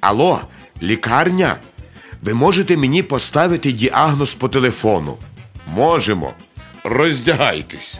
Алло, лікарня? Ви можете мені поставити діагноз по телефону? Можемо. Роздягайтесь.